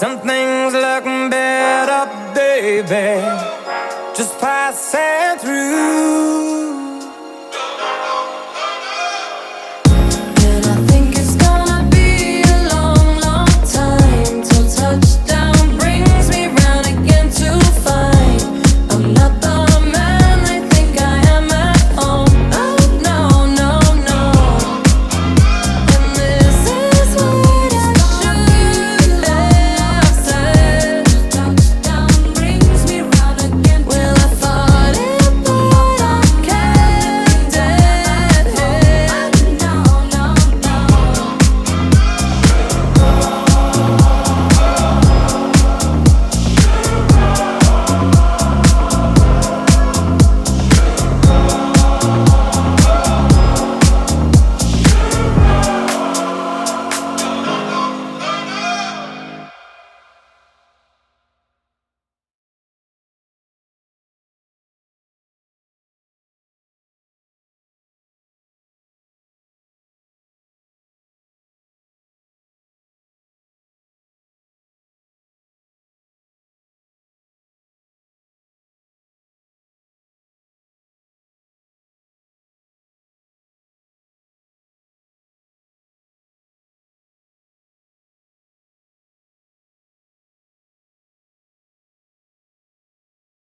Some things look better, baby, just passing through.